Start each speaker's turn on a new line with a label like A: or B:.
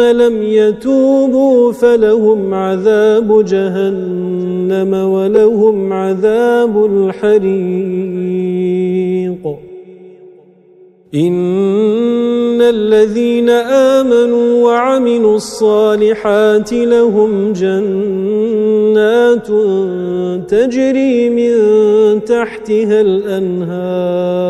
A: لم يتوبوا فلهم عذاب جهنم ولهم عذاب الحريق. إن الذين آمنوا وعملوا الصالحات لهم جنات تجري من تحتها الأنهار.